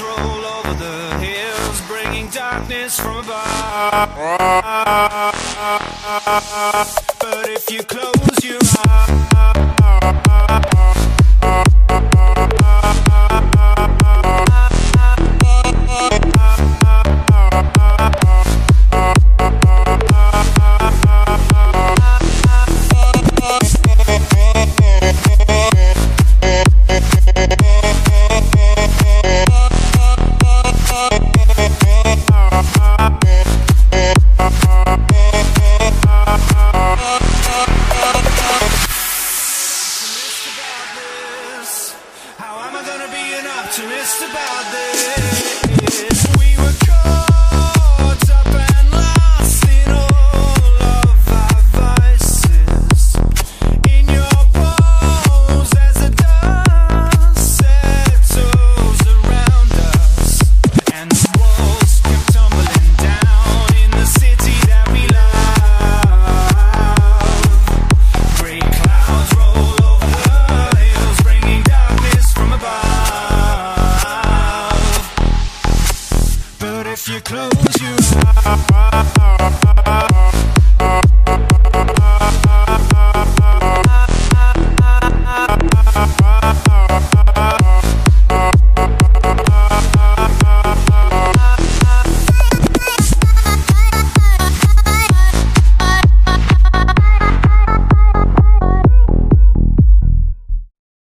roll over the hills, bringing darkness from above. Optimist about this? But if you close your eyes